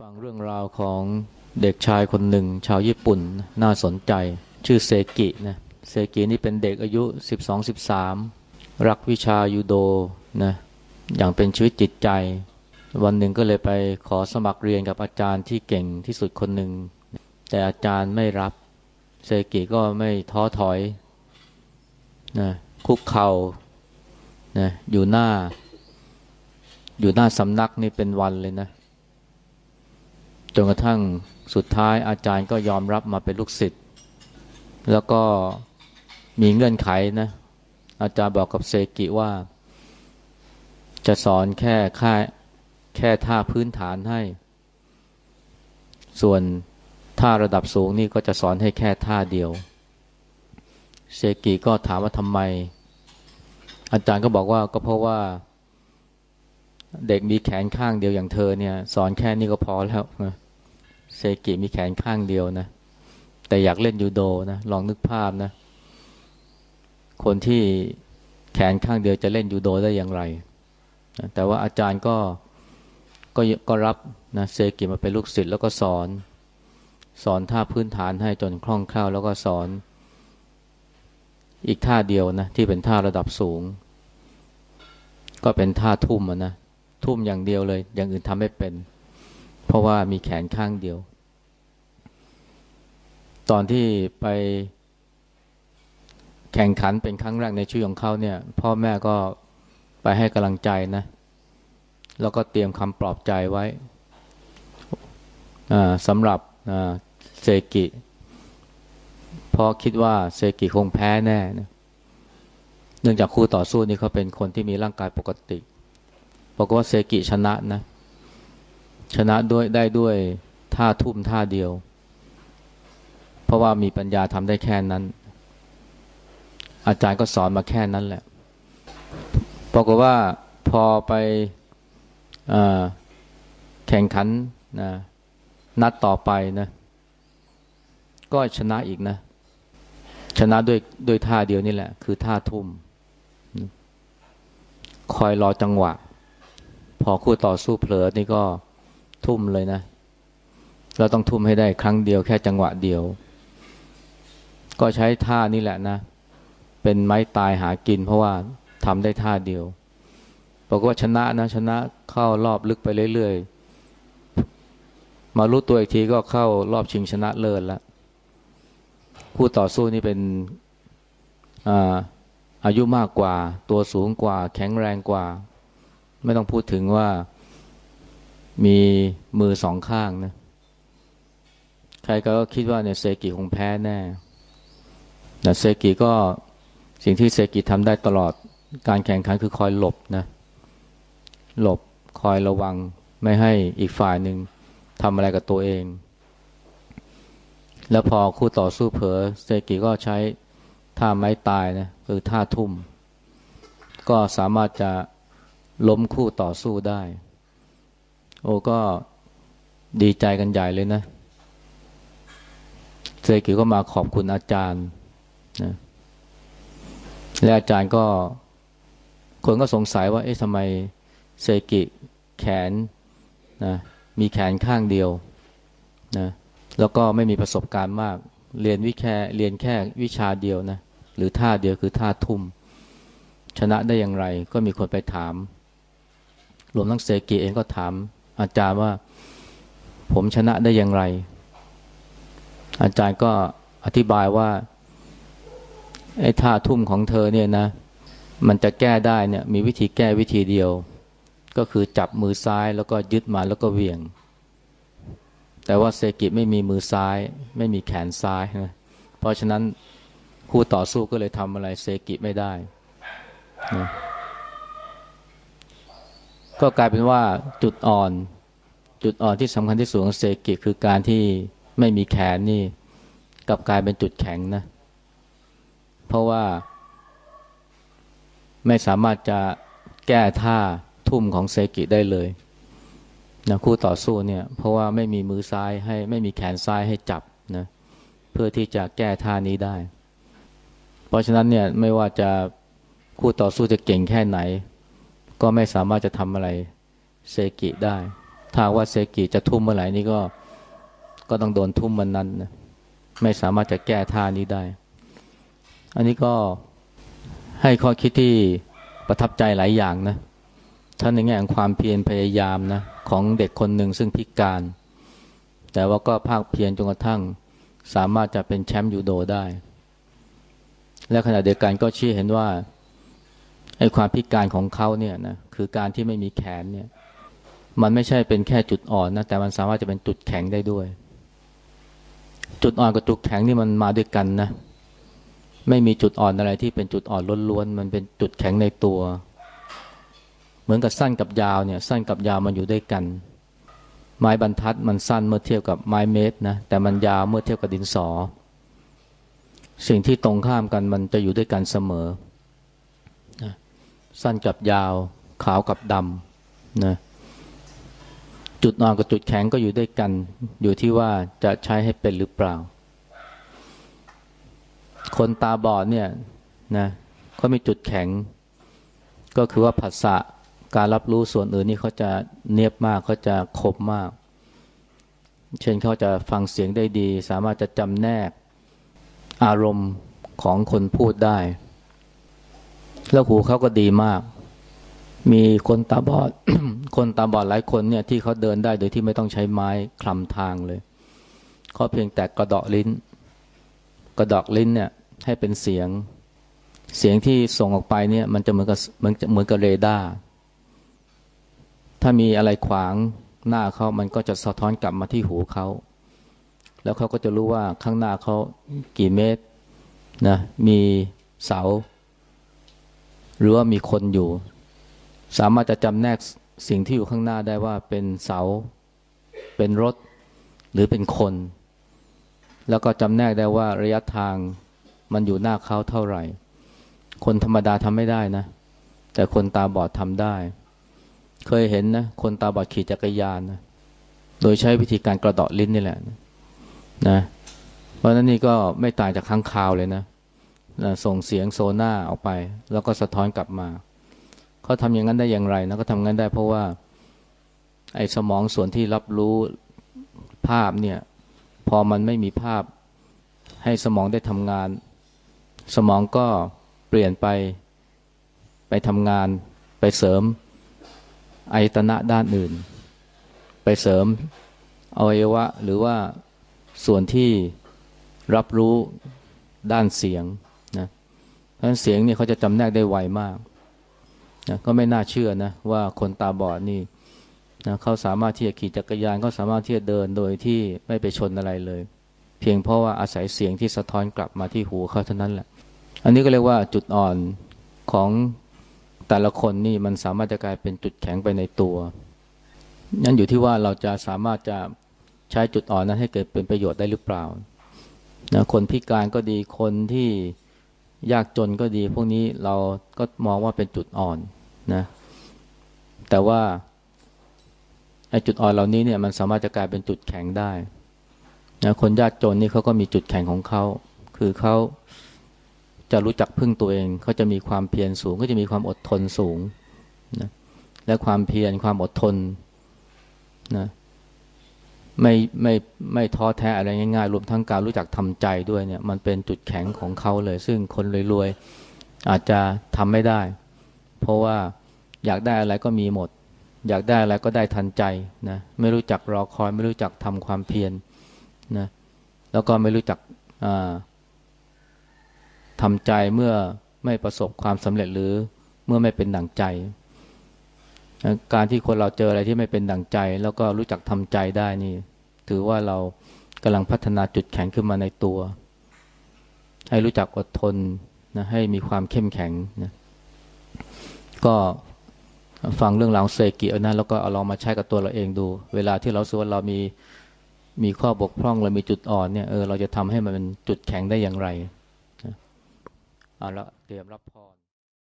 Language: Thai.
ฟังเรื่องราวของเด็กชายคนหนึ่ง ชาวญี่ปุ่นน่าสนใจ ชื่อเซกินะเซกินี่เป็นเด็กอายุ 12-13 รักวิชายูโดนะอย่างเป็นชีวิตจิตใจ วันหนึ่งก็เลยไปขอสมัครเรียนกับอาจารย์ที่เก่งที่สุดคนหนึ่ง แต่อาจารย์ไม่รับ เซกิก็ไม่ท้อถอยนะคุกเข่านะอยู่หน้า อยู่หน้าสำนักนี่เป็นวันเลยนะ จนกระทั่งสุดท้ายอาจารย์ก็ยอมรับมาเป็นลูกศิษย์แล้วก็มีเงื่อนไขนะ อาจารย์บอกกับเซกิว่า จะสอนแค่ค่าแค่ท่าพื้นฐานให้ ส่วนท่าระดับสูงนี่ก็จะสอนให้แค่ท่าเดียว เซกิก็ถามว่าทำไม อาจารย์ก็บอกว่าก็เพราะว่า เด็กมีแขนข้างเดียวอย่างเธอเนี่ย สอนแค่นี้ก็พอแล้วนะเซกิมีแขนข้างเดียวนะแต่อยากเล่นยูโดนะลองนึกภาพนะ คนที่แขนข้างเดียวจะเล่นยูโดได้อย่างไรนะแต่ว่าอาจารย์ก็ก็ก็รับนะเซกิมาเป็นลูกศิษย์แล้วก็สอน สอนท่าพื้นฐานให้จนคล่องแคล่วแล้วก็สอน อีกท่าเดียวนะที่เป็นท่าระดับสูง ก็เป็นท่าทุ่มนะ ทุ่มอย่างเดียวเลย อย่างอื่นทำไม่เป็น เพราะว่ามีแขนข้างเดียว ตอนที่ไปแข่งขันเป็นครั้งแรกในชีวิตของเขาเนี่ย พ่อแม่ก็ไปให้กำลังใจนะ แล้วก็เตรียมคำปลอบใจไว้สำหรับเซกิเพราะคิดว่าเซกิคงแพ้แน่นะเนื่องจากคู่ต่อสู้นี่เขาเป็นคนที่มีร่างกายปกติ บอกว่าเซกิชนะนะ ชนะด้วยได้ด้วยท่าทุ่มท่าเดียว เพราะว่ามีปัญญาทำได้แค่นั้น อาจารย์ก็สอนมาแค่นั้นแหละบอกว่าพอไปแข่งขันนะนัดต่อไปนะ ก็ชนะอีกนะ ชนะด้วยด้วยท่าเดียวนี่แหละ คือท่าทุ่ม คอยรอจังหวะ พอคู่ต่อสู้เผลอนี่ก็ทุ่มเลยนะ เราต้องทุ่มให้ได้ครั้งเดียวแค่จังหวะเดียว ก็ใช้ท่านี่แหละนะ เป็นไม้ตายหากิน เพราะว่าทำได้ท่าเดียวบอกว่าชนะนะชนะเข้ารอบลึกไปเรื่อยๆ มารู้ตัวอีกทีก็เข้ารอบชิงชนะเลิศแล้วคู่ต่อสู้นี่เป็นอาอายุมากกว่า ตัวสูงกว่า แข็งแรงกว่า ไม่ต้องพูดถึงว่ามีมือสองข้างนะ ใครก็คิดว่าเนี่ยเซกิคงแพ้แน่แต่เซกิก็สิ่งที่เซกิทำได้ตลอดการแข่งขันคือคอยหลบนะหลบคอยระวังไม่ให้อีกฝ่ายหนึ่งทำอะไรกับตัวเอง แล้วพอคู่ต่อสู้เผลอเซกิก็ใช้ท่าไม้ตายนะคือท่าทุ่ม ก็สามารถจะ ล้มคู่ต่อสู้ได้ โอ้ก็ดีใจกันใหญ่เลยนะเซกิก็มาขอบคุณอาจารย์นะและอาจารย์ก็ คนก็สงสัยว่า เอ๊ะทำไมเซกิแขนนะมีแขนข้างเดียวนะแล้วก็ไม่มีประสบการณ์มาก เรียนวิแค่เรียนแค่วิชาเดียวนะหรือท่าเดียวคือท่าทุ่ม ชนะได้อย่างไรก็มีคนไปถาม รวมทั้งเซกิเองก็ถาม อาจารย์ว่า ผมชนะได้อย่างไร อาจารย์ก็อธิบายว่าไอ้ท่าทุ่มของเธอเนี่ยนะ มันจะแก้ได้เนี่ยมีวิธีแก้วิธีเดียว ก็คือจับมือซ้ายแล้วก็ยึดมาแล้วก็เวียง แต่ว่าเซกิไม่มีมือซ้าย ไม่มีแขนซ้ายนะเพราะฉะนั้นคู่ต่อสู้ก็เลยทำอะไรเซกิไม่ได้นะ ก็กลายเป็นว่าจุดอ่อน จุดอ่อนที่สำคัญที่สุดของเซกิคือการที่ไม่มีแขนนี่กับกลายเป็นจุดแข็งนะ เพราะว่าไม่สามารถจะแก้ท่าทุ่มของเซกิได้เลยนะคู่ต่อสู้เนี่ยเพราะว่าไม่มีมือซ้ายให้ไม่มีแขนซ้ายให้จับนะเพื่อที่จะแก้ท่านี้ได้ เพราะฉะนั้นเนี่ยไม่ว่าจะคู่ต่อสู้จะเก่งแค่ไหน ก็ไม่สามารถจะทำอะไรเซกิได้ ถ้าว่าเซกิจะทุ่มเมื่อไหร่นี่ก็ก็ต้องโดนทุ่มมันนั้นนะไม่สามารถจะแก้ท่านี้ได้ อันนี้ก็ให้ข้อคิดที่ประทับใจหลายอย่างนะท่านในแง่ของความเพียรพยายามนะของเด็กคนหนึ่งซึ่งพิการ แต่ว่าก็ภาคเพียรจนกระทั่งสามารถจะเป็นแชมป์ยูโดได้ และขณะเดียวกันก็ชี้เห็นว่า ไอ้ความพิการของเขาเนี่ยนะคือการที่ไม่มีแขนเนี่ย มันไม่ใช่เป็นแค่จุดอ่อนนะแต่มันสามารถจะเป็นจุดแข็งได้ด้วย จุดอ่อนกับจุดแข็งนี่มันมาด้วยกันนะ ไม่มีจุดอ่อนอะไรที่เป็นจุดอ่อนล้วนๆมันเป็นจุดแข็งในตัว เหมือนกับสั้นกับยาวเนี่ย สั้นกับยาวมันอยู่ด้วยกัน ไม้บรรทัดมันสั้นเมื่อเทียบกับไม้เมตรนะแต่มันยาวเมื่อเทียบกับดินสอ สิ่งที่ตรงข้ามกันมันจะอยู่ด้วยกันเสมอ สั้นกับยาว ขาวกับดำนะจุดอ่อนกับจุดแข็งก็อยู่ด้วยกัน อยู่ที่ว่าจะใช้ให้เป็นหรือเปล่า คนตาบอดเนี่ยนะเขามีจุดแข็ง ก็คือว่าภาษาการรับรู้ส่วนอื่นนี่เขาจะเนียบมากเขาจะคมมาก เช่นเขาจะฟังเสียงได้ดี สามารถจะจำแนกอารมณ์ของคนพูดได้ แล้วหูเขาก็ดีมาก มีคนตาบอด คนตาบอดหลายคนเนี่ยที่เขาเดินได้โดยที่ไม่ต้องใช้ไม้คลำทางเลยเขาเพียงแต่กระดอกลิ้น กระดอกลิ้นเนี่ยให้เป็นเสียง เสียงที่ส่งออกไปเนี่ย มันจะเหมือนกับเหมือนเหมือนกับเรดาร์ ถ้ามีอะไรขวางหน้าเขามันก็จะสะท้อนกลับมาที่หูเขาแล้วเขาก็จะรู้ว่าข้างหน้าเขากี่เมตรนะมีเสา หรือว่ามีคนอยู่ สามารถจะจำแนกสิ่งที่อยู่ข้างหน้าได้ว่าเป็นเสา เป็นรถ หรือเป็นคน แล้วก็จำแนกได้ว่าระยะทางมันอยู่หน้าเขาเท่าไหร่ คนธรรมดาทำไม่ได้นะ แต่คนตาบอดทำได้ เคยเห็นนะ คนตาบอดขี่จักรยานนะโดยใช้วิธีการกระดาะลิ้นนี่แหละนะ เพราะนั้นนี่ก็ไม่ต่างจากข้างคาวเลยนะ ส่งเสียงโซน่าออกไป แล้วก็สะท้อนกลับมา เขาทำอย่างนั้นได้อย่างไรนะก็ทำงั้นได้เพราะว่า ไอ้สมองส่วนที่รับรู้ภาพเนี่ย พอมันไม่มีภาพ ให้สมองได้ทำงาน สมองก็เปลี่ยนไปไปทำงาน ไปเสริมไอตนะด้านอื่น ไปเสริมอวัยวะหรือว่าส่วนที่รับรู้ด้านเสียง พราะเสียงนี่เขาจะจำแนกได้ไวมากนะก็ไม่น่าเชื่อนะว่าคนตาบอดนี่นะเขาสามารถที่จะขี่จักรยานเขาสามารถที่จะเดินโดยที่ไม่ไปชนอะไรเลย เพียงเพราะว่าอาศัยเสียงที่สะท้อนกลับมาที่หูเขาเท่านั้นแหละ อันนี้ก็เรียกว่าจุดอ่อนของแต่ละคนนี่มันสามารถจะกลายเป็นจุดแข็งไปในตัวนั่นอยู่ที่ว่าเราจะสามารถจะใช้จุดอ่อนนั้นให้เกิดเป็นประโยชน์ได้หรือเปล่านะคนพิการก็ดีคนที่ ยากจนก็ดี พวกนี้เราก็มองว่าเป็นจุดอ่อนนะ แต่ว่าไอ้จุดอ่อนเหล่านี้เนี่ยมันสามารถจะกลายเป็นจุดแข็งได้นะคนยากจนนี่เขาก็มีจุดแข็งของเขา คือเขาจะรู้จักพึ่งตัวเอง เขาจะมีความเพียรสูง ก็จะมีความอดทนสูงนะ และความเพียรความอดทนนะ ไม่ไม่ไม่ท้อแท้อะไรง่ายๆ รวมทั้งการรู้จักทำใจด้วยเนี่ย มันเป็นจุดแข็งของเขาเลย ซึ่งคนรวยๆอาจจะทำไม่ได้ เพราะว่าอยากได้อะไรก็มีหมด อยากได้อะไรก็ได้ทันใจนะไม่รู้จักรอคอย ไม่รู้จักทำความเพียรนะแล้วก็ไม่รู้จักทำใจเมื่อไม่ประสบความสำเร็จหรือเมื่อไม่เป็นดั่งใจ การที่คนเราเจออะไรที่ไม่เป็นดั่งใจ แล้วก็รู้จักทำใจได้นี่ ถือว่าเรากำลังพัฒนาจุดแข็งขึ้นมาในตัว ให้รู้จักอดทนนะให้มีความเข้มแข็งนะก็ฟังเรื่องราวเซกิเอานะแล้วก็เอาลองมาใช้กับตัวเราเองดู เวลาที่เราสึกว่าเรามีมีข้อบกพร่องเรามีจุดอ่อนเนี่ยเออเราจะทำให้มันเป็นจุดแข็งได้อย่างไรนะเอาละเตรียมรับพร